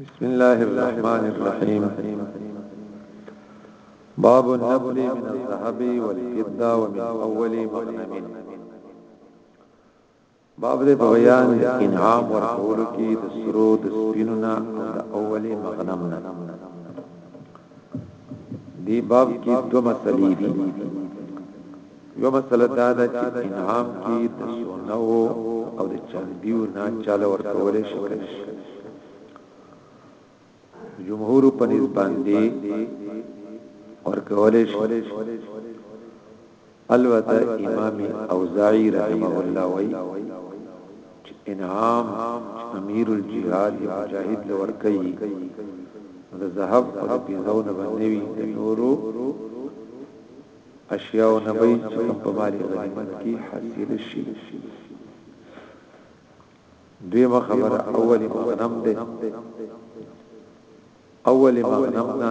بسم الله الرحمن الرحيم باب النبل من الذهب والفضة ومن أول مغنمين باب دې په بیان د انعام ورکولو کې د سرو د سپینو نه د اولي مغنم نه دې باب کې دوه مسلې دي یو مسله دا ده چې انعام کې د سونو او د چندیو نه چاله ورکول شي جمهور په نسبت باندې ورکول شي البته امام اوزاعی رحمه الله وای چې انعام امیر الجهاد مجاهد لور کوي د ذهب او د پیزو نه بنوي د نورو اشیاء نه وي چې کوم په مال غنیمت کې حاصل شي دویمه خبره اولی مغنم ده اولی مغنم نه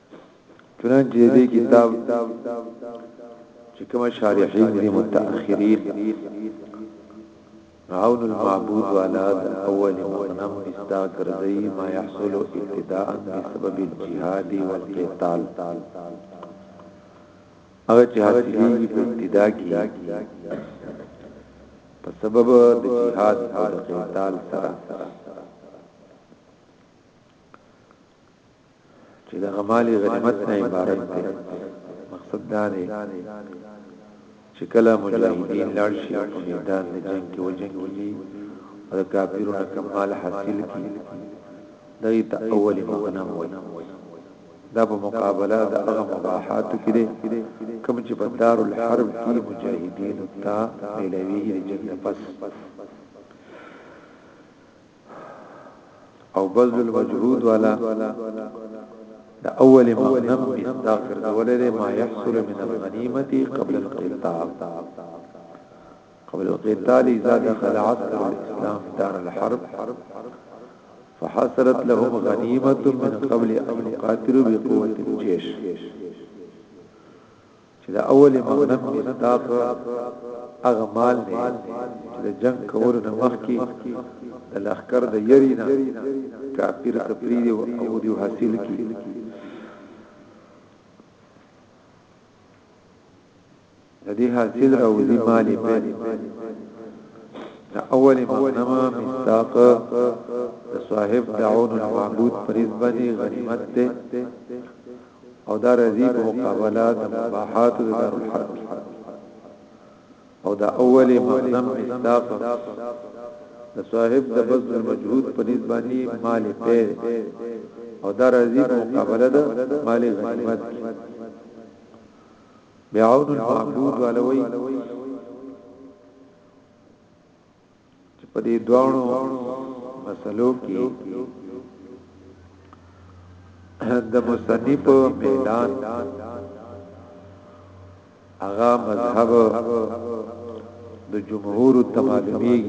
چنانچه دې کتاب چې کوم شارحین دي متأخرین عون المعبود والا اول مغنم مصداق ګرځي ما يحصل ابتداء بسبب الجهاد والقتال هغه چې حاصلېږي په ابتدا کې په سبب د جهاد او د قتال سره چې د غمالي غنیمت نه عبارت دی مقصد دا دی چې کله مجاهدین لاړ شي په میدان د جنگ کې وجنګي او د کافرونو کمال حاصل کړي دغه ته اول مغنم وي دا په مقابله د هغه مباحات کې دي کوم چې په دار الحرب کې مجاهدین ته ملوي د جنگ پس او بذل المجهود والا دا اول ما نم مصداقر دولره ما يحصل من الغنیمت قبل القتال قبل القتال اذا دخل عصر الاسلام دار الحرب فحصلت لهم غنیمت من قبل ان يقاتلوا بقوه الجيش چې د اول مغنم مصداق هغه مال دی چې د جنگ کولو نه مخکې د لخر د یری نه کافر ته پریدي او دی حاصل کی د دې حاصل راوځي مال په د اول مغنمه مستاق د صاحب دعون المعبود پریز باندې غنیمت ته او دا رضی په مقابله د مباحات د دار الحرب او دا اول مقدم مصداق د صاحب د بذل المجهود په نسبانی مال په او دا رضی په مقابله د مال غنیمت بعون المعبود ولوی چې په دې دواړو مسلو کې د مصنف میلان هغه مذهب د جمهور تمالمی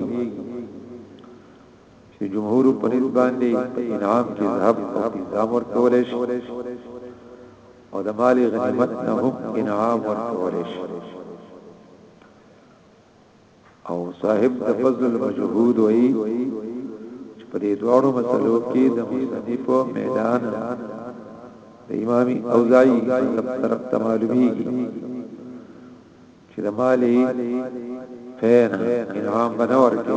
چې جمهور په نسبت باندې انعام کې ذهب او الزام ورکول شي او د مال غنیمت نه هم انعام ورکول شي او صاحب د فضل المجهود وی چې په دې دوړو مسلو کې د مصنف میدان د امام اوزاعي مذهب طرف ته معلومیږي چې د مالی فین انعام بنور کې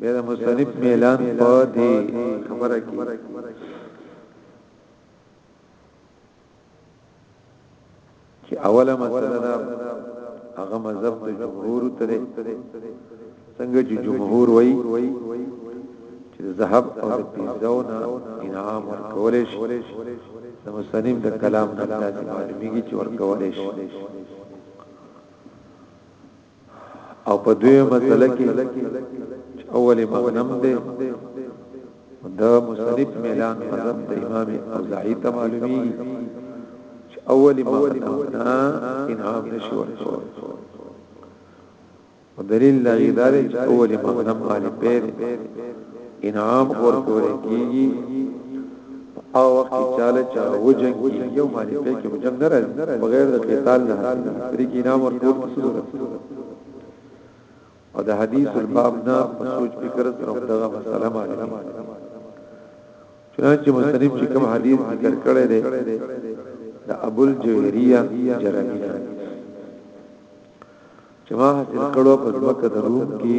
بیا د مصنف میلان په دې خبره کې چې اوله مسله دا هغه مذهب ته جمهور ترې څنګه چې جمهور وایي چې ذهب او د پیزونه انعام ورکول شي د مصنف د کلام نه داسې معلومیږي چې ورکول شي او په دوی مسله کې اول مغنم دی دا مصنف ميلان مذهب د امام اوزاعي ته معلومي چې اول مغنم نه انعام نشي ورکول ودلیل دا غیدار چې اول مغنم غالب دی انعام ورکول کیږي او وخت چاله چا وجنګ یو باندې په کې وجنګ نه راځي بغیر د قتال نه حاصل لري کې انعام ورکول څه ضرورت او د حدیث الباب نه سوچ فکر سره دغه مسله باندې چنانچه مصنف چې کوم حدیث ذکر کړی دی د ابو الجویریه جرمی چې ما حاصل کړو په وخت د روم کې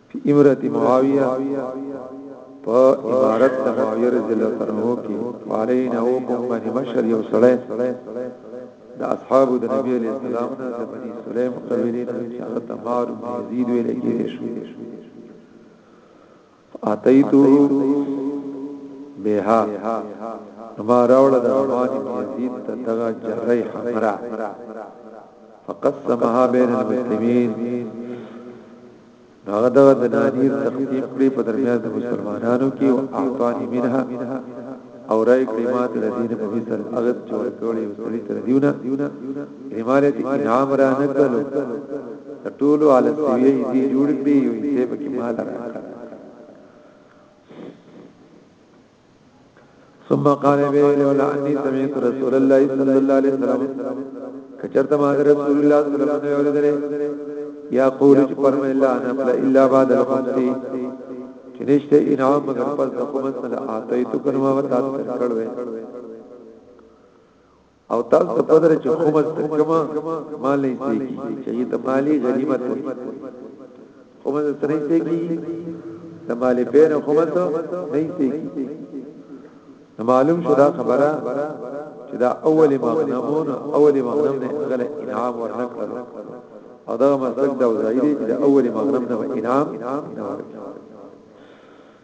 په امرت معاویه په امارت د معاویه رضی الله عنه کې علین او کوم باندې مشر یو سړی د اصحاب د نبی علیہ السلام نه د بنی سلیم قبیله نه چې هغه تمار بن یزید ویل کېږي شو اتیتو بها ما راوړه د روان یزید ته دغه جرې حمرا فقسمها بین المسلمین هغه دغه د نادر تقسیم کړی په درمیان د مسلمانانو کې او اعطانی منها او رای کړی مات لذین په مثل هغه چې ورکوړی وسلی تر دیونه امارت انعام را نکلو ټولو علی سویه دې جوړ کړی یو یې په کې مال راکړ ثم قال به لولا اني سمعت رسول الله صلى الله عليه وسلم کچرته ما رسول الله صلى الله عليه وسلم اوریدل یا قول چې فرمه الا نفل الا بعد الخمس چې نشته انعام مگر پس د خمس نه آتیتو کنه ما وتا تر کړوي او تاسو ته پدره چې خمس کما مال نه سي چې د مالی غنیمت وي خمس سره سي کی د مالی پیر خمس نه سي کی معلوم شو دا خبره چې دا اول مغنمون اول مغنم نه غل انعام ورنکړل او دا مسلک دا وزایری چې دا اول مغنم نه انعام نه ورکړل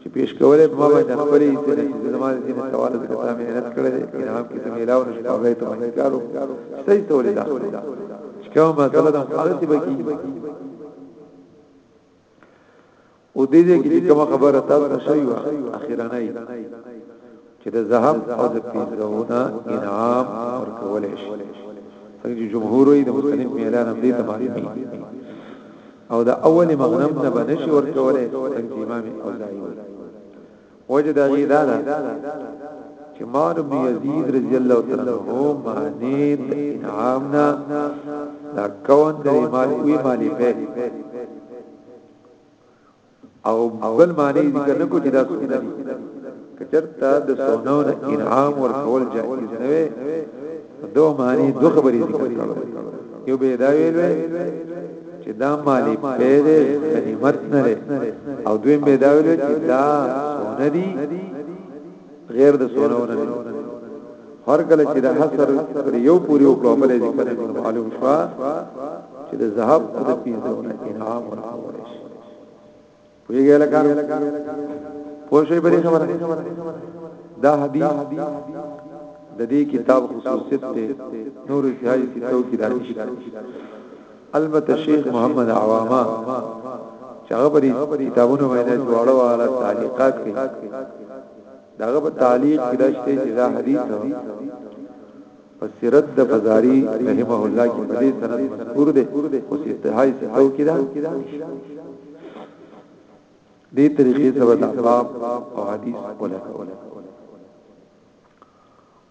چې پیش کولې په ما باندې خبرې چې نه چې زما د دین سوال د کتاب مې رد کړې دي ان هم کې ته علاوه نشو هغه ته باندې کارو صحیح ته ولې داخل چې کوم مسله د حالت به کې او دې دې کې کوم خبره تاسو شوي وا اخیرانه چې د ذهب او د پیزونه انعام ورکول شي څنګه چې جمهور یې د مصنف اعلان هم دې ته باندې او د اول مغنم نه بنشي ورکول څنګه امام او ځای وجه دا غي دا چې مار بن یزید رضی الله تعالی عنہ معنی د انعامنا دا کون د مال وی مالی په او بل معنی ذکر نه کو چې دا سونه دي کچرته د سونو نه انعام ورکول جائز نه وي دو معنی دو خبرې ذکر کړو یو به دا ویل چې دا مالی پیدا غنیمت نه او دوی به دا ویل چې دا سونه دي غیر د سوره ورنه هر کله چې د حصر پر یو پوری او په بل ذکر معلوم شو چې د ذهب او د پیسو نه انعام ورکول شي پیګه لکه پوښي بری خبره دا حدیث د دې کتاب خصوصیت ته نور ځای چې تو کې دانش البته شیخ محمد عوامه چې هغه بری کتابونو باندې جوړه واله تعلیقات کوي داغه په تعلیق کې داشته چې دا حدیث په سیرت د بازاری رحمه الله کې په دې سند مذکور دی او انتهای څو کې دا دې طریقې سره د باب او حدیث ولکه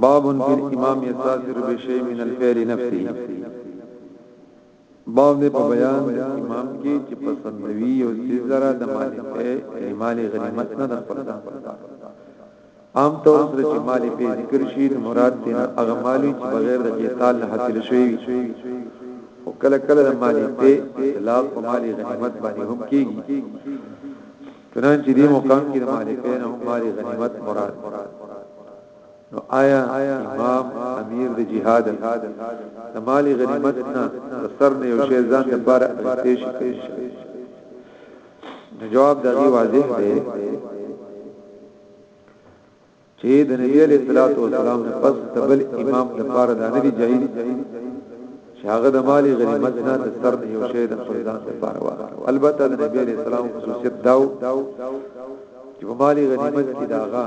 باب فی الامام یتاثر بشیء من الفعل نفسه باب دې په بیان د امام کې چې پسندوی او سیزرا د مالک ایمانی غنیمت نه د خپل ځان پر عام طور سره چې مالي پې ذکر شي نو مراد ترېنه هغه مال وي چې بغیر د قتال نه حاصل شوی وي خو کله کله د مالي پې اطلاق په مالي غنیمت باندې هم کېږي چنانچې دې مقام کې د مالي پې نه هم مالي غنیمت مراد نو آیا امام امیر د جهاد د مالی غنیمت نه سر نه یو شی ځان لپاره اخیستې شي نو جواب دغه واضح دی چې د نبی علیہ الصلوۃ والسلام نه پس تبل امام د پاره د نبی جایز شاغه د مالی غنیمت نه د سر یو شی د خپل ځان لپاره وا البته د نبی علیہ السلام خصوصیت داو چې په مالی غنیمت کې داغه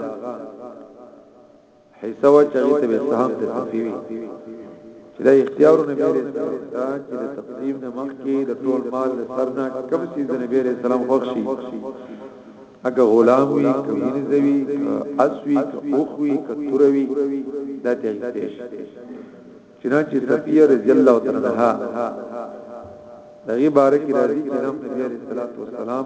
حصہ وا چې ته به سهم ته تفیوی چې دا اختیار نبی علیہ السلام دا چې د تقدیم نه مخکې د ټول مال له سرنا کم سي د نبی علیہ السلام خوښي اګه غلام وي کمین زوی اسوي اوخوي کتروي دا ته اختیار چنانچه صفیه رضی الله تعالی عنها دغه بارک راځي چې نبی علیہ السلام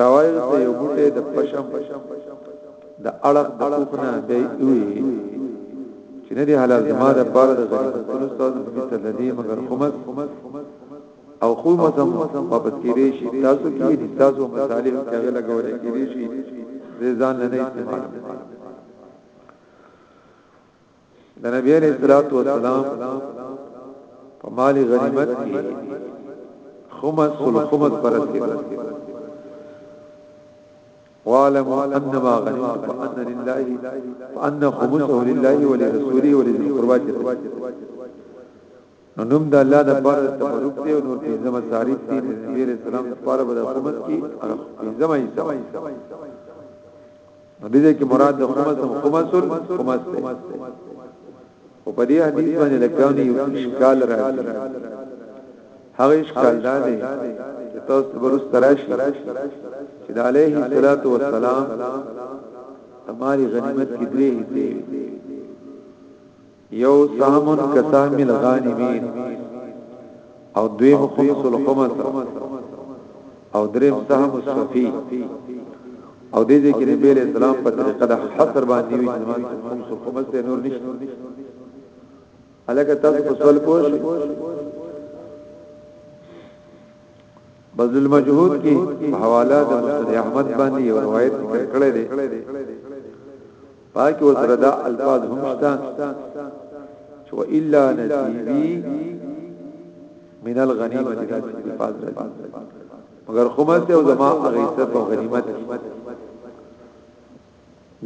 راوایو ته یو بوټه د پشم د اړق د اوخنا دی وی چې نه دی حلال زما د پاره د غریبتونو استاد په مثل لدی مگر خمس او خو مسم واپس کیږي شي تاسو کې دي تاسو مصالح څنګه لګول کیږي شي ځان نه استعمال د نبی علیہ الصلوۃ والسلام په مال غنیمت کې خمس الخمس پر رسیدل وعلم انما غنمت فان لله فان خمسه لله ولرسوله ولذي القربات نو نوم د الله د بار د تبرک دی او نور پنځمه تعریف دی د نبی رسول سلام لپاره به د خمس کی پنځمه حصہ نو دې کې مراد د خمس هم خمس خمس دی او په دې حدیث باندې لکاونی یو اشکال راځي هغه اشکال دا دی چې تاسو برس تراشي چې د علیه الصلاۃ والسلام تمہاری غنیمت کی درې حصے یو سهم کسام الغانمین او دویم خمس الخمس او دریم سهم الصفی او دې دې کې نبی له سلام په طریقه د حصر باندې وی چې مان خمس الخمس ته نور نشته الکه تاسو په سوال پوښ بذل المجهود کې په حواله د مسند احمد باندې یو روایت ذکر کړی دی پاکي وسره دا الفاظ هم شته چې الا نصيبي من الغنيمه د الفاظ راځي مگر خمس او زما غیثت او غنیمت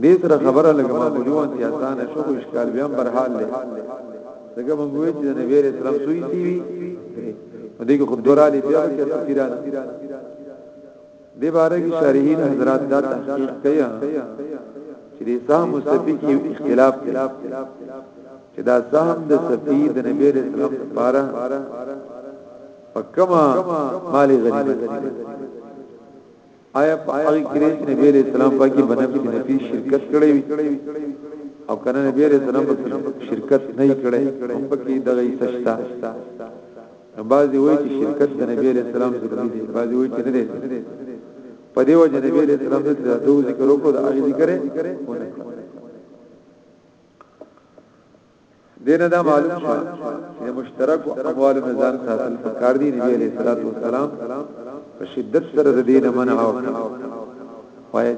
دې تر خبره لګم بنو ان چې آسان شو کو اشکال بیا هم برحال لې دغه مونږ وی چې نبی عليه السلام سوی سی وی دغه خود دورالي بیا کې تفسیران دې باره کې شارحین حضرات دا تحقیق کوي چې دې سام مستفی کې اختلاف دی چې دا سام د سفی د نبی عليه السلام لپاره پکما مالی غنیمت آیا په هغه کې چې نبی علیہ السلام پاکي بنب کې نبی شرکت کړی وي او کنه نبی علیہ السلام په شرکت نه کړی هم پکې دغه سشتا بعضی وایي چې شرکت د نبی علیہ السلام ضروري دی بعضی وایي چې نه دی په دې وجه نبی علیہ السلام د دوه ذکر وکړو د هغه ذکر دینه دا معلوم شو چې مشترک اموال نه ځان ساتل پکار دي نبی علیہ الصلوۃ والسلام په شدت سره د دینه منع وکړه وای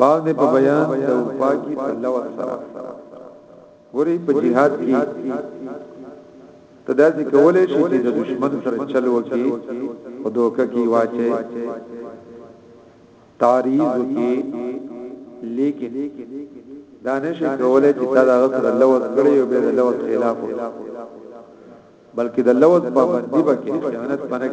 باب دې په بیان د اروپا کې په لور سره ورې په جهاد کې تدا دې کولې شي چې د دشمن سره چل وکي او دوکه کې واچي تاریخ کې لیکن دانش کولې چې تدا غسر الله وکړي او به الله خلاف بلکې د لوز پابندي بکې خیانت پنک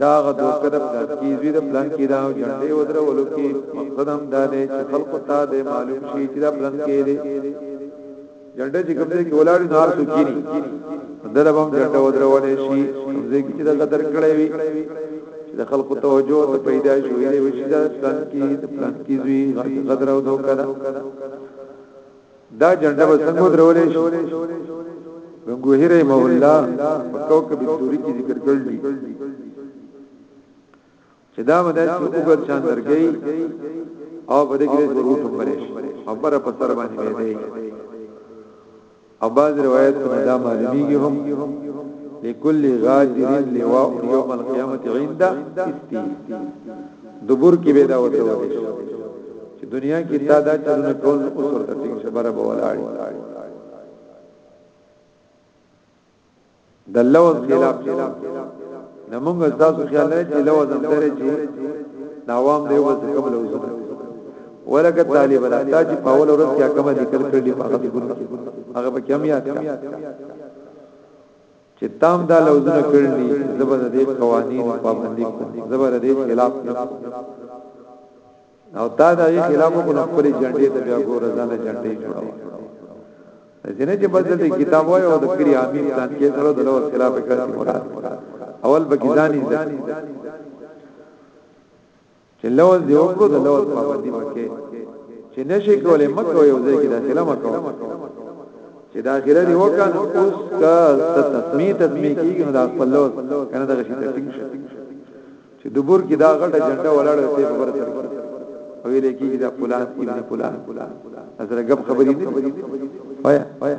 دا هغه دوکه ده پلانکي زوی د پلانکي دا جنډې ودرولو کې مقصد هم دا دی چې خلکو ته د معلوم شي چې دا پلانکي دی جنډې چې کوم ځای کې ولاړ نه هر څوک کینی دلته هم جنډې ودرولې شي کوم ځای کې چې دا قدر کړی وي چې د خلکو توجه ته پیدا شي ویلې وشي دا پلانکي د پلانکي زوی غدر او دوکه ده دا جنډه به څنګه درولې شي غنګوهی رحمه الله په کوكب الدوري کې ذکر کړل دي چې دا مدار چې وګت شان درګي او په دې کې ضرورت هم بنه شي خبره په سر باندې به دی او بعض روایت کې دا معلومیږي هم لكل غادر لواء يوم القيامه عند استي دبر کې به دا وته وایي چې دنیا کې تا دا چلونه کول او سر ته ټینګ شبره به ولاړ د لوز خلاف نه موږ تاسو خیال لري چې لوز هم درې چې ناوام دی وځ قبل وځو ولکه طالب را تا چې پاول ورځ کې کومه ذکر کړی په هغه ګورو هغه به کم یاد کړه چې تا هم دا لوظونه کړي دي زه به د دې قوانینو پابندي کوم زه به د دې خلاف نه کوم او تا دا یې خلاف کو نه پرې جنډې ته بیا ګور ځان جنډې جوړاوه ځینې چې بس دې کتاب وای او د کری امین ځان کې سره د لور خلاف کړی مراد اول به ځانې چې لوز دی وکړو د لوز پابندي مکه چې نشي کولای مکه یو ځای کې داخله مکه چې داخله دی وکړ اوس کا تسمیه تسمیه کیږي نو دا خپل لوز کنه دغه شي ته ټینګ شي چې دبر کې دا غټه جنډه ولاړه ته په برته او ویل کېږي دا فلان ابن فلان سره غب خبرې نه وایا وایا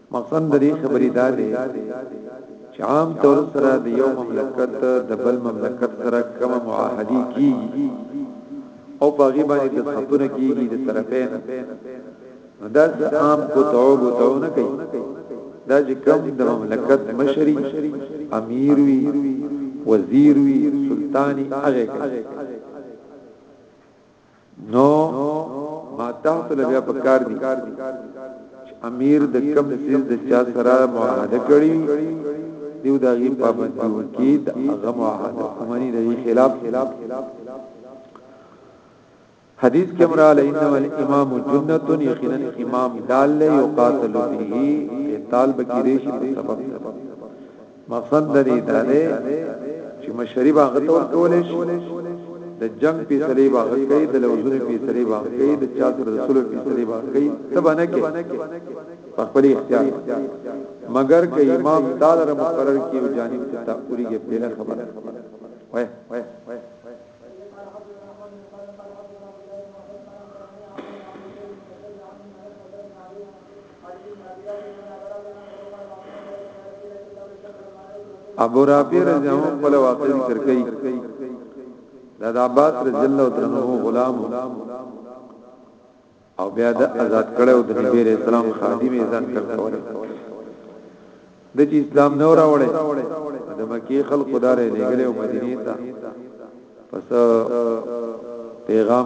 مقصد د دې خبرې دا دی چې عام طور سره د یو مملکت د بل مملکت سره کومه معاهده کیږي او په غي باندې د خپونه کیږي د طرفین نو دا عام کو تعوب او تعو نه کوي دا چې کوم د مملکت مشري امیر وي وزیر وي سلطانی هغه کوي نو ما تاسو له بیا پکار دي امیر د کم سیز د چا سره معاهده کړی دیو دا غي پابند کی د هغه معاهده امنی د خلاف خلاف حدیث کې امر علی انما الامام جنته یقینا امام دال له یقاتل به قتال بکیریش په سبب مقصد د دې دا دی چې مشري به هغه ته ورکول شي د جنگ فیصله به هغه کوي د لوزونو فیصله به هغه کوي د چا سره د سلو فیصله به هغه کوي ته باندې کې په خپل اختیار مگر که امام تعالی را مقرر کیو جانب ته تا اوریږي پیله خبره وای ابو رافی رضی الله عنه په واقع ذکر کوي دا د عباس رضی الله عنه غلام او بیا د آزاد کړو د نبی رسول الله خادم ځان کړ کوله د چې اسلام نو راوړې د مکی خلق دارې لګلې او مدینه ته پس پیغام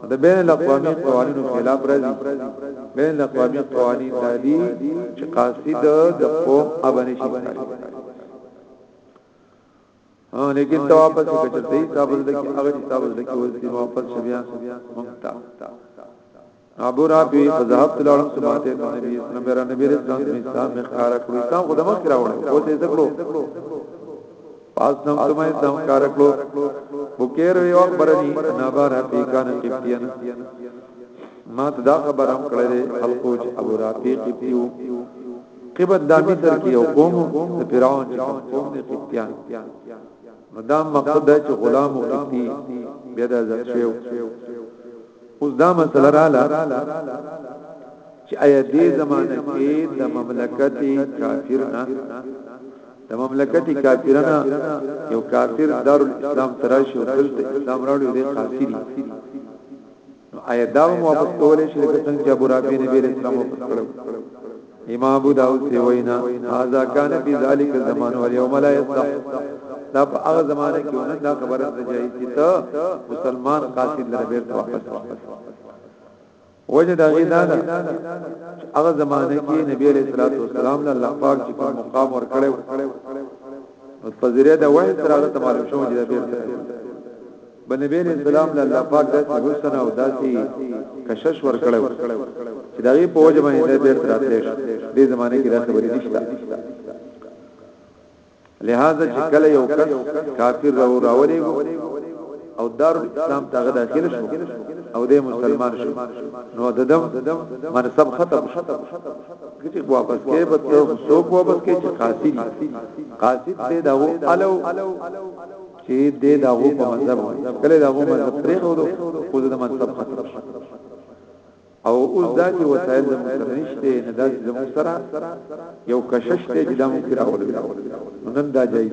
او د بین الاقوامی قوانینو خلاف راځي بین الاقوامی قوانین دا دي چې قاصد د قوم ابنه شي او لیکن تو واپس کچته دی تاسو د کی هغه تاسو د کی ورته واپس بیا مونږ ابو رافی فذهب تلالم سماته نبی اسلام را نبی رسول الله اسلام مخاره کړی تا خدمت کراوړ او دې زکړو پاس نم تمای دم کارکلو بکیر وی وقت برنی نابار حقیقان قبطیان ما ته دا خبر هم کړی دی خلکو چې ابو رافی قبطیو قبط دا مصر کې یو قوم د فرعون چې کوم قوم دی قبطیان مدام مقصد دی چې غلام او قبطی بیا د ځل شیو اوس دا مسله رااله چې آیا دې زمانه کې د مملکت کافر نه د مملکت کافرنه یو کافر دار الاسلام تراشی او دلته اسلام راوړي دی قاصری نو آیا دا واپس کولای شي لکه څنګه چې ابو رافع نبی اسلام واپس کړو امام ابو داود سی وینا هاذا کان فی ذلک الزمان والیوم لا یصح دا په هغه زمانه کې ونه دا خبره ده چې ته مسلمان قاتل لره بیرته واپس واپس وجه دا غي دا ده هغه زمانه کې نبی عليه الصلاه والسلام له الله پاک چې کوم مقام ور کړو نو فزره دا وایي تر هغه ته معلوم شو چې دا بیر بنبی عليه السلام له الله پاک داسې حسن او داسې کشش ور کړو چې دا غي په وجه باندې بیر تر دې زمانه کې دا خبرې نشته لہذا چې کله یو کس کافر راو راولې او دار اسلام ته داخل شو او دې مسلمان شو نو ددم منصب ختم شو چې واپس کې به ته سو واپس کې چې قاصد قاصد دې دا وو الو چې دې دا وو په منصب کله دا وو منصب پرې خو دو خو دې منصب ختم شو او اوس دا چې وسایل د موږ سره نشته نه دا چې موږ سره یو کشش ته چې دا موږ راولو نن دا جاي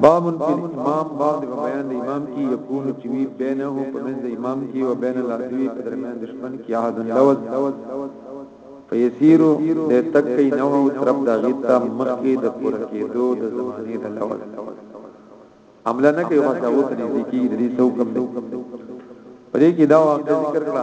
باب فی الامام باب دی بیان دی امام کی یکون چوی بینه او پمن دی امام کی او بین العدوی په درمیان دشمن کی عهد لوز فیسیرو د تک کین نو طرف دا غیتا مخکی د پور کی دو د زمانی د لوز عمل نه کوي واسه اوس نه ذکی د دې سو کم دی پرې کی دا واقع ذکر کړه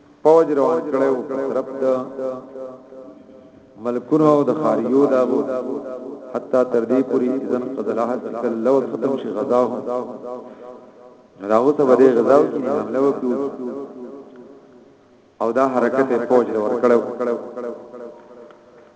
پوج روان کړو طرف د ملکونو او د خاریو دا بو حتا تر دې پوری اذن قدلاه تکل لو ختم شي غزاه راغو ته بده غزاو کې حمله وکړو او دا حرکت پوج روان کړو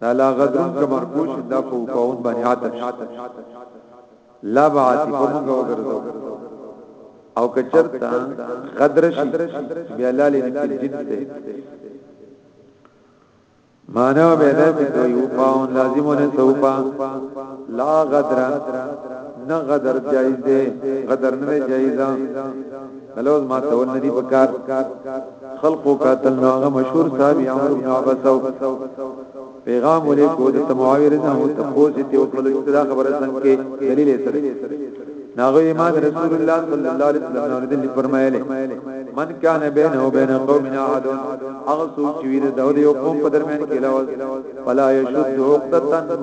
دا لا غدرون که مرکوز شي دا په وفاون باندې عاطف شي لا به عاطف مونږ وګرځو او که چرته غدر شي بیا لاله نکل جد ته مانو به دا چې دوی وفاون لازمونه توبه لا غدر نه غدر جایز دی غدر نه جایز لوز ما ته ول ندی پکار خلقو قاتل نو هغه مشهور صاحب عمر بن عباس او پیغام ولې کو د معاویه رضی الله ته پوزې ته وکړل چې دا خبره څنګه کې دلیل یې سره ناغه ایمان رسول الله صلی الله علیه وسلم نو دې فرمایله من کان بینه او بین قوم عاد هغه څوک چې ویره د یو قوم په درمیان کې لاول فلا یشد عقدتن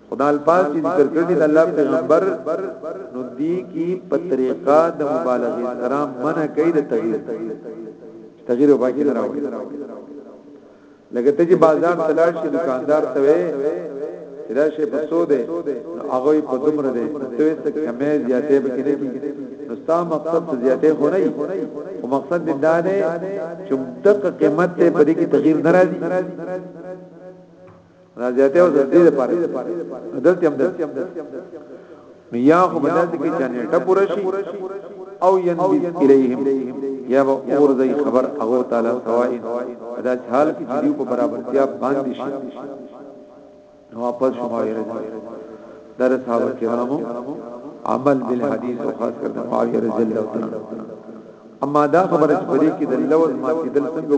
خدا الفاظ چې ذکر کړی د الله پیغمبر نو دی کی په طریقه د مبالغه سره منع کوي د تغییر تغییر او باقی نه راوړي لکه ته چې بازار تلاش شي دکاندار ته وي چې دا شی په سو ده نو هغه په دومره ده ته څه کمه زیاتې به کړې نو ستا مقصد زیاتې خو نه او مقصد دې دا ده چې دغه قیمت ته په دې کې تغییر ناراضي راځيته او د دې لپاره دلته هم ده نو یا خو بداسې کې چې نیټه پوره شي او ينبذ الیهم یا به اور زي خبر هغه تعالی سوای دا حال کې چې په برابرتیا باندې شي نو واپس شما یې راځي در صاحب کرامو عمل بالحديث او خاص کر معاویه رضی الله تعالی اما دا خبره چې په دې کې د لوز ماتې دل څنګه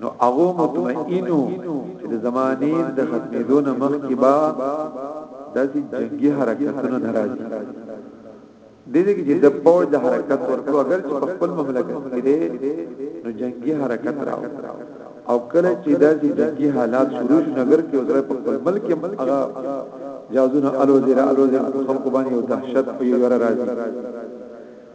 نو هغه مطمئن وو چې د زمانې د ختمېدو نه مخکې به داسې جنگي حرکتونه نه راځي د دې کې د پوج د حرکت ورکو اگر چې په خپل مملکت کې دی نو جنگي حرکت راو او کله چې داسې جنگي حالات شروع شو نګر کې وزره په خپل ملک کې هغه جازونه الوزیر الوزیر خلق باندې او دهشت په یو راځي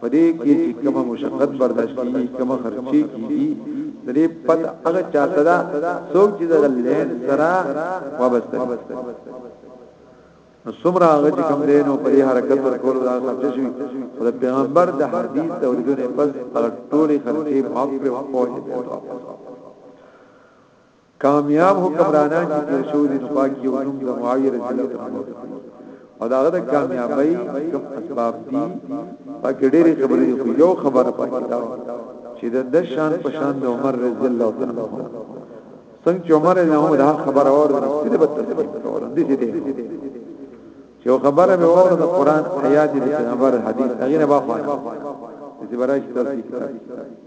پدې کې چې کومه مشقت برداشت کیږي کومه خرچي کیږي د دې پد هغه چاته دا څوک چې د لین سره وابسته نو سمرا هغه چې کوم دین او پرې حرکت ورکول دا خرچ شي د پیغمبر د حدیث د اوریدنې پس هغه ټولې خرچي معاف کړو او په دې کامیاب حکمرانان چې تیر شو دي نو پاک یو نوم د معاویه رضی الله تعالی عنہ او داغه د کامیابی کوم اسباب دي پکې ډېری خبرې دي خو یو خبره پکې دا چې د دشان په شان د عمر رضی الله تعالی عنہ څنګه چې عمر نه هم دا خبره اور د سره به تفصیل کول دي چې دي چې خبره به اور د قران آیات دي پیغمبر حدیث هغه نه باخوا چې برای تفصیل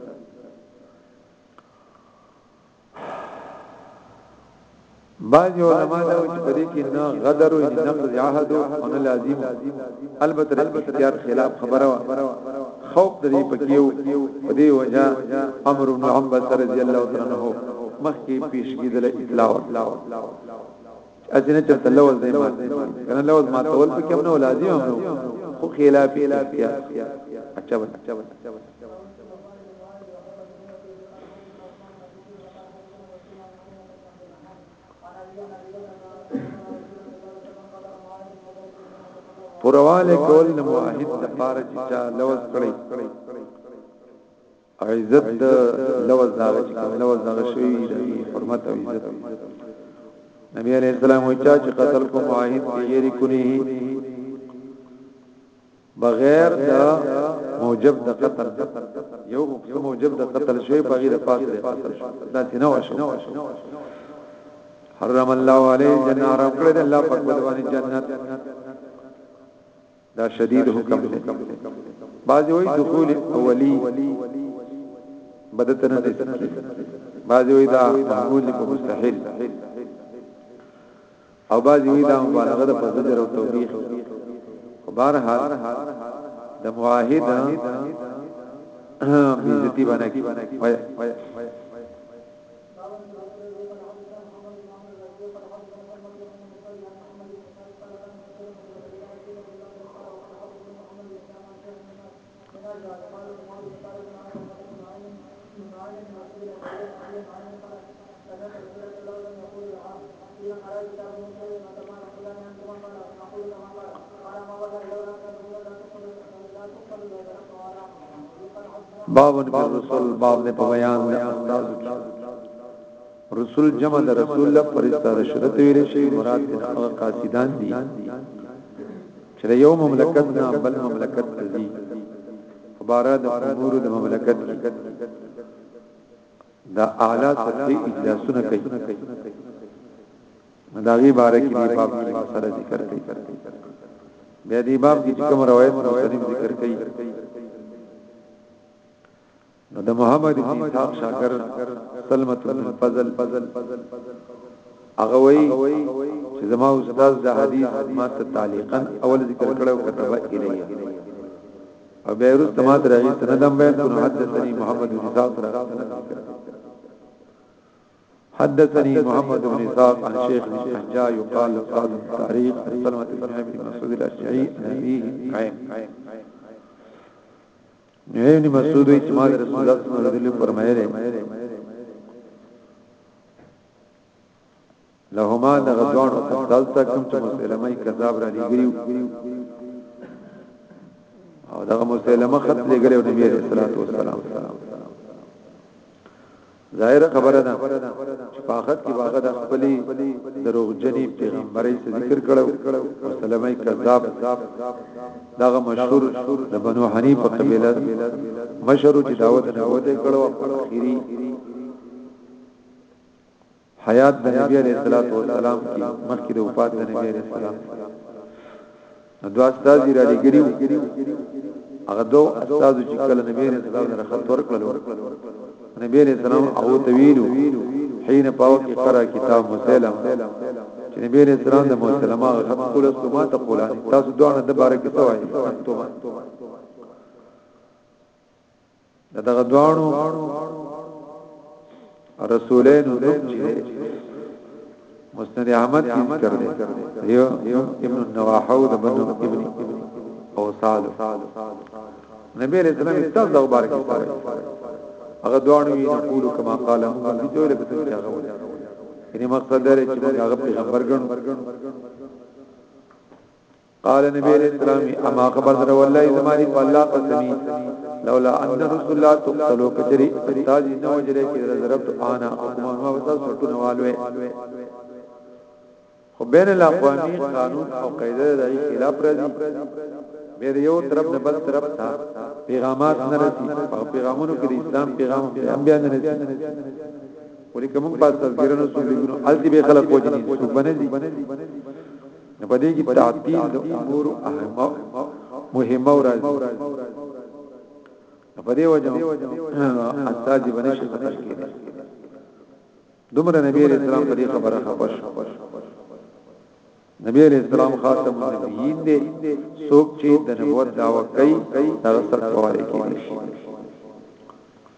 بعض علماء دا وایي په دې کې نه غدر او نه نقض عهد او نه لازم البته د اختیار خلاف خبره وا خوف د دې پکيو په دې وجه امر بن عمبس رضی الله تعالی عنہ مخکې پیش کیدل اطلاع اذن چرته لوز دی ما کنه لوز ما تول پکې هم نه لازم هم خو خلاف اختیار اچھا بچا پرواله کول د موحد د پاره چې چا لوز کړی او عزت د لوز داغه چې کوم لوز داغه شوی د حرمت او عزت نبی علیہ السلام وی چا چې قتل کو موحد یې ری کړی بغیر د موجب د قتل یو څه موجب د قتل شوی بغیر پاک د قتل دا تنه وشو حرم الله علیه جنت حرام کړی د الله پاک باندې جنت دا شدید حکم دی بعضی وی دخول اولی بدتر نه دي بعضی وی دا معمول په مستحیل او بعضی وی دا مبالغه ده په زجر او توبیخ خو بهر حال د معاهد بیزتی باندې کی باب الرسول باب دې په بیان د استاد رسول جمع د رسول الله پر استاد شرط ویل شي مراد هغه قاصدان دي چې د یو مملکت نه بل مملکت ته ځي په بارا د امور د مملکت کې دا اعلی سطحي اجلاسونه کوي دا وی باره کې دی باب کې مسله ذکر کوي بیا دی باب کې کوم روایت مصنف ذکر کوي نو د محمد بن اسحاق شاکر سلمت بن فضل هغه وی چې زما استاد د حدیث ما ته تعلیقا اول ذکر کړو كتب الیه او بیا روز تمات راغی سندم بیان کړو حدثني محمد بن اسحاق حدثني محمد بن اسحاق عن شيخ بن حجاء يقال قال التاريخ سلمة بن مسعود الاشعري نبيه قائم نو ابن مسعود چې ما رسول الله صلی الله علیه وسلم فرمایلی لهما د غزوان او تفضل ته کوم چې مسلمه کذاب را لګیو او دغه مسلمه خط لګیو نبی رسول الله صلی الله علیه وسلم ظاهره خبره ده چې په اخر کې واغه د خپلې دروغجنې پیغمبري ذکر کړو او سلامي کذاب دغه مشهور د بنو حنیفه قبيله مشهور چې دعوت نبوت کړو په اخیری حیات د نبی عليه الصلاه والسلام کې مخکې د وفات د نبی عليه السلام نو دوا استاد را لګریو هغه دوه استاد چې کله نبی رسول الله سره خط ورکړلو نبی رسول الله او تویلو حين پاو کې قرأ کتاب مسلم چې نبی رسول الله د مسلمه خط کول است ما ته قولا تاسو دوه د بارک ته وایي دغه دوانو رسولین نوم چې مسند احمد کی ذکر دی یو ابن النواحو د بنو ابن او صاد نبی علیہ السلام استاذ دغه بار کې سره هغه دوانو یې نقول کما قال هم دې جوړه به څنګه هغه یعنی مقصد دا چې موږ هغه پیغمبر ګڼو قال نبی علیہ السلام اما خبر در والله زمانی په الله قسمی لولا ان رسول الله تقتلوا کجری استاد نه وجره کی ضربت انا حکم ما وتا سټو نوالوي خو بین الاقوامی قانون او قاعده د خلاف راځي بیر یو طرف نه بل طرف ته پیغامات نه رسی او پیغامونو کې اسلام پیغام هم بیان نه رسی ولیکم په تذکرنو سولګونو التی به خلک وجنی سبنه دي نو په دې کې تعطیل د امور اهمه مهمه راځي نو په دې وجه انتاج بنشي قتل کېږي دومره نبی رسول الله په دې خبره خبر شو نبی علیہ السلام خاتم النبیین دی څوک چې د نبوت دعوه کوي دا سره کوي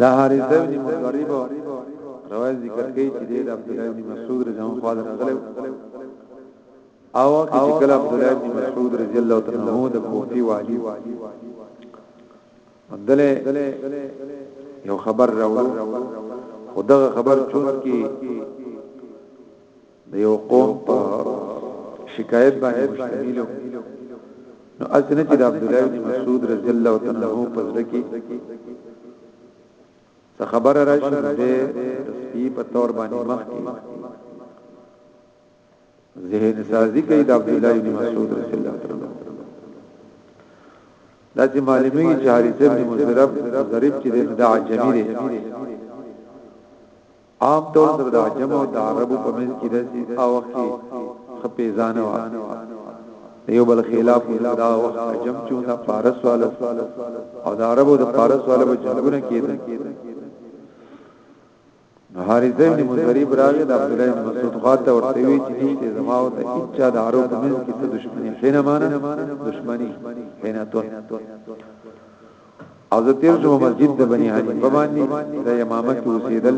دا حارث ابن مضرب روایت ذکر کوي چې د عبد الله ابن مسعود رضی الله عنه راغلی او چې کله عبد الله ابن مسعود رضی الله عنه د کوفي والی دله یو خبر راوړو خدغه خبر چون کې د یو قوم په شکایت باندې مشتمل نو اسنه چې د عبد الله بن مسعود رضی الله تعالی عنہ په ځل کې څه خبر راشي د سپی په تور باندې مخ کې ذهن سازي کوي د عبد الله بن مسعود رضی الله تعالی عنہ دا چې معلومیږي چې حارث بن مزرب ضرب چې د عجمی دی عام طور سره د عجم او د عربو په منځ کې داسې هغه وخت کې ښه پیژانه وه د یو بل خلاف وو دا وخت عجم چې دا فارس والو او د عربو د فارس والو په جنگونه کېدل نو حارث ابن مضرب راغی د عبد الله بن مسعود خاطر ورته وی چې نشته زما او ته اچا د عرب منځ کې ته دښمنی حين معنا دښمنی حين تو او زه تیر شوم مسجد د بنی حنیفه باندې د امامت کې اوسېدل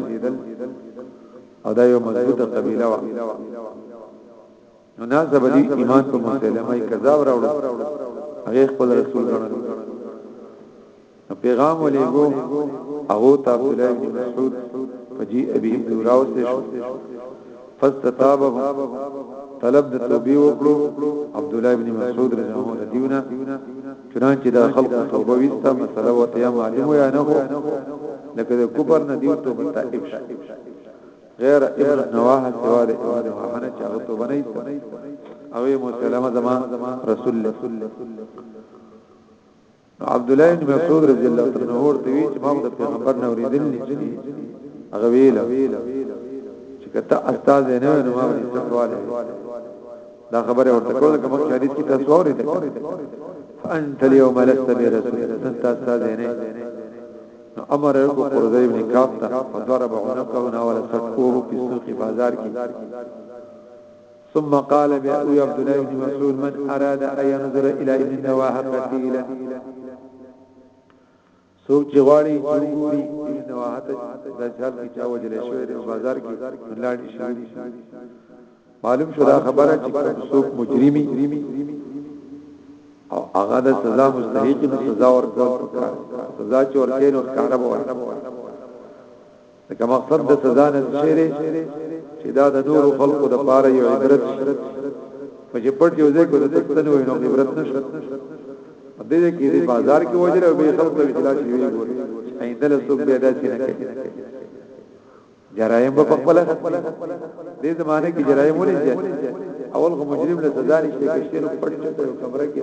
او دا یو مضبوطه قبیله و نو ناس د بلی ایمان په مسلمه کذاب راوړ هغه خپل رسول ګڼل پیغام ولېګو هغه ته عبد الله بن مسعود فجی ابي ابن راوسه شو فاستتابهم طلب د توبې وکړو عبد الله ابن مسعود رضی الله عنه دیونه چنانچې دا خلق توبه وستا مسله وته یا معلوم یا نه هو لکه د کوپر نه دیو توبه تائب شو غیر ابن نواه سوا د ابن نواه نه چا توبه نه ایستا او مسلمه زمان رسول الله نو عبد الله بن مسعود رضی الله عنه ورته وی چې ما د پیغمبر نو ریدل نشي هغه ویل چې کته استاد نه نو ما باندې سواله دا خبره ورته کوله کوم چې حدیث کې تاسو اورئ فانت اليوم لست برسول انت استاد نه نو امر کو قرزه ابن کعب ته فضرب عنقه ولا سقوه في سوق بازار کې ثم قال بیا او عبد الله بن مسعود من اراد ان ينظر الى ابن نواح قتيلا سوق جواړي جوړي ابن نواح ته د ځل کې چا وجل شوی د بازار کې لاړی شي معلوم شو دا خبره چې سوق مجرمي او هغه د سزا مستحق نو سزا ورکړه سزا چې ورکړي نو کار به ورکړي لکه مقصد د سزا نه شری چې دا د نور خلقو د پاره یو عبرت شي په چې پټ یو ځای کو د تکتن وي نو عبرت نشته په دې کې د بازار کې وجره او به خلق له اطلاع شي وي ګور آینده له څوک به داسې نه کوي جرایم په خپل دې زمانه کې جرایم ولې اول خو مجرم له سزا نشته کې شنو پټ چټه کمره کې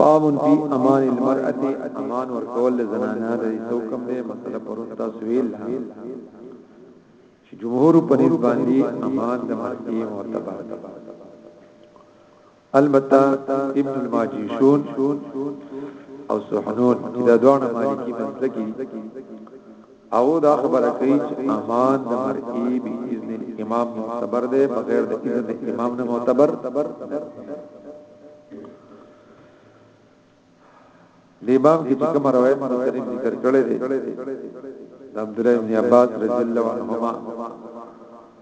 باب فی امان المرأه امان ورکول زنانه د حکم دی مسله پرستا سویل چې جمهور په نسبت باندې امان د مرتي معتبر دی البته ابن الماجشون او سحنون چې دا دوه مالکی مسلکی او دا خبره کوي چې امان د مرئی به اذن امام معتبر دی بغیر د اذن امام نه معتبر امام کې کوم روایت مختلف ذکر کړی دی د عبد الله بن عباس رضی الله عنهما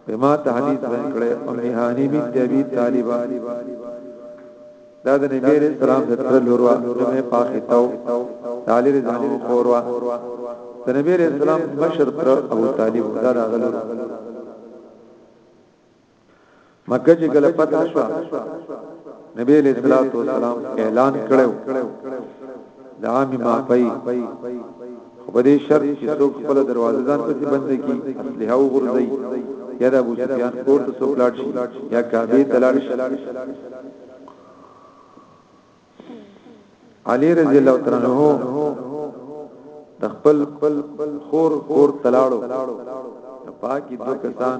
بما ته حدیث بیان کړی او میهانی بن ابي طالب دا د نبی رسول سلام د تر لوروا مې پاخې تاو تعالی رضا خوروا د نبی رسول سلام بشر پر ابو طالب دا راغلو مکه چې کله پتا شو نبی علیہ الصلوۃ والسلام اعلان کړو د عام معافی خو په دې شرط چې څوک خپل دروازه ځان پسې بند کړي اصله او غردي یا د ابو سفیان کور ته څوک لاړ شي یا کعبه ته لاړ شي علي رضی الله تعالی عنہ د خپل خور خور تلاړو پاکي دو کسان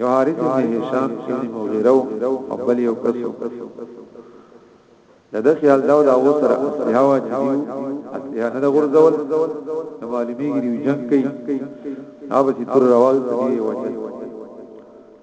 یو حارث بن هشام ابن مغیره او بل یو کسو دا د خیال دا د اوس سره اسلحه واجبو اسلحه نه غرزول نو معلومیږي یو جنگ کوي هغه چې تر راوال دی وجه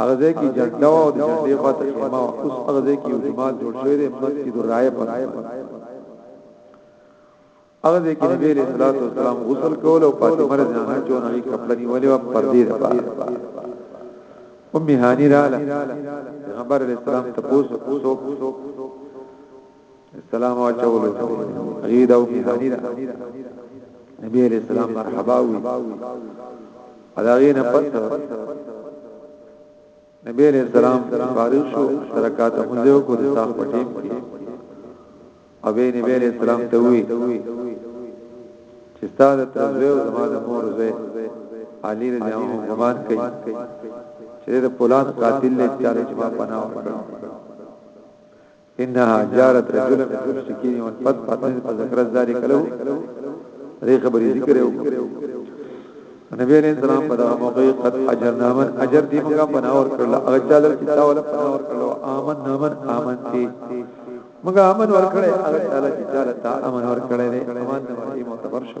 هغه ځای کې جنډه او د جنډې خواته خیمه اوس هغه ځای کې یو جماعت جوړ شوی دی مسجد الرایه پر هغه ځای کې نبی له صلوات و سلام غسل کول او فاطمه رضی الله عنها جو نه کپړه نیولې و پر دې ده امي هاني رااله پیغمبر علیه السلام تاسو څوک سلام واچولو غید او مهانی دا نبی علیہ السلام مرحبا وی اداغین پس نبی علیہ السلام فارغ شو ترکات منځو کو د صاحب پټیم کې او به نبی علیہ السلام ته وی چې ستاد تر زو زما د مور زوی علی رضی الله عنه ګمان کوي چې د پولاد قاتل له چاره چې ما پناه ورکړ انها جارت رجل من المشركين وانفت فاطمه فذكر ذلك له دې خبرې ذکر یو نبی علیہ السلام په دغه موقع قد اجرنا من اجر دی موږ په ناور کړل هغه چا لر چې تاول په ناور کړل امن نامن امن تی موږ امن ور کړل هغه چا لر چې تاول تا امن ور کړل امن نور معتبر شو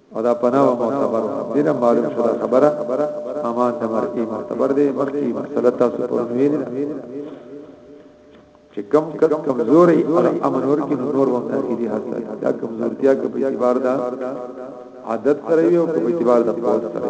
او دا پناه او معتبر دي نه معلوم شو دا خبره امان د مرئی معتبر دي مخکې مسله تاسو په ویل چې کم کس کمزوري او امن ور کې نور وم تاسو دي حاصل دا کمزورتیا کې په اعتبار دا عادت سره یو په اعتبار د پوهه سره